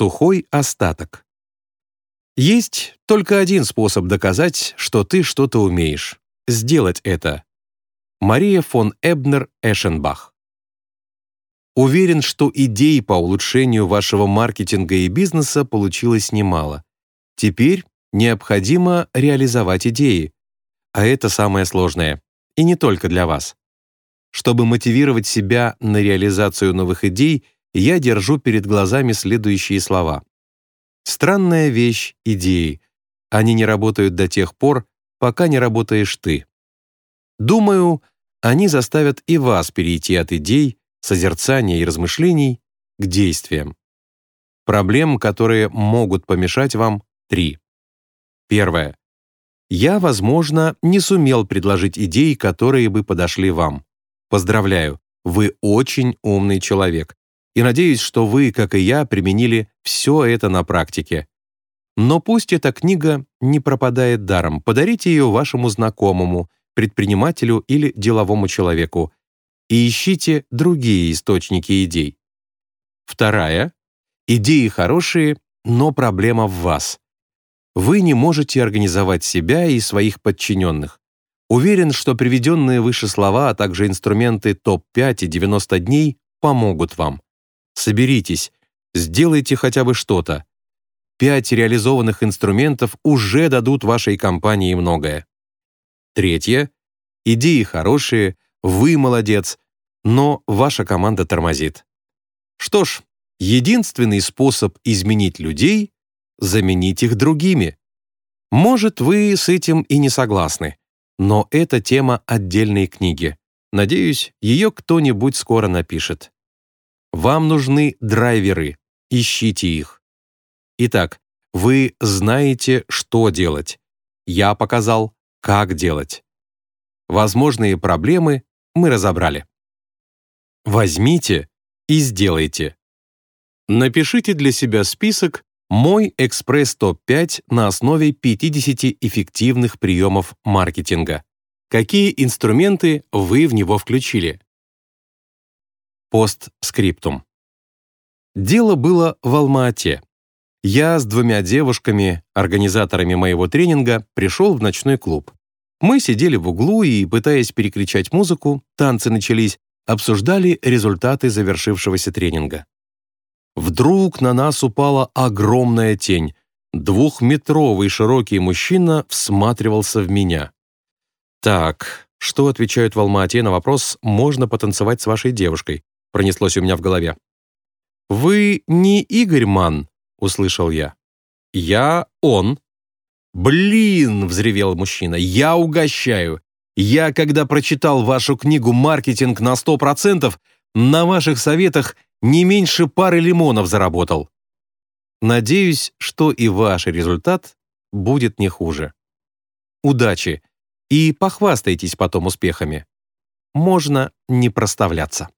Сухой остаток. Есть только один способ доказать, что ты что-то умеешь. Сделать это. Мария фон Эбнер Эшенбах. Уверен, что идей по улучшению вашего маркетинга и бизнеса получилось немало. Теперь необходимо реализовать идеи. А это самое сложное. И не только для вас. Чтобы мотивировать себя на реализацию новых идей, я держу перед глазами следующие слова. Странная вещь — идеи. Они не работают до тех пор, пока не работаешь ты. Думаю, они заставят и вас перейти от идей, созерцания и размышлений к действиям. Проблем, которые могут помешать вам, три. Первое. Я, возможно, не сумел предложить идеи, которые бы подошли вам. Поздравляю, вы очень умный человек. И надеюсь, что вы, как и я, применили все это на практике. Но пусть эта книга не пропадает даром. Подарите ее вашему знакомому, предпринимателю или деловому человеку и ищите другие источники идей. Вторая. Идеи хорошие, но проблема в вас вы не можете организовать себя и своих подчиненных. Уверен, что приведенные выше слова, а также инструменты ТОП-5 и 90 дней помогут вам. Соберитесь, сделайте хотя бы что-то. Пять реализованных инструментов уже дадут вашей компании многое. Третье. Идеи хорошие, вы молодец, но ваша команда тормозит. Что ж, единственный способ изменить людей заменить их другими. Может, вы с этим и не согласны, но это тема отдельной книги. Надеюсь, ее кто-нибудь скоро напишет. Вам нужны драйверы, ищите их. Итак, вы знаете, что делать. Я показал, как делать. Возможные проблемы мы разобрали. Возьмите и сделайте. Напишите для себя список мой экспресс топ-5 на основе 50 эффективных приемов маркетинга. Какие инструменты вы в него включили? Постскриптум. Дело было в Алма-Ате. Я с двумя девушками, организаторами моего тренинга, пришел в ночной клуб. Мы сидели в углу и, пытаясь перекричать музыку, танцы начались, обсуждали результаты завершившегося тренинга. Вдруг на нас упала огромная тень. Двухметровый широкий мужчина всматривался в меня. «Так, что отвечают в Алма-Ате на вопрос «можно потанцевать с вашей девушкой?» Пронеслось у меня в голове. «Вы не Игорь Ман?» — услышал я. «Я он». «Блин!» — взревел мужчина. «Я угощаю. Я, когда прочитал вашу книгу «Маркетинг на 100%», на ваших советах не меньше пары лимонов заработал. Надеюсь, что и ваш результат будет не хуже. Удачи и похвастайтесь потом успехами. Можно не проставляться.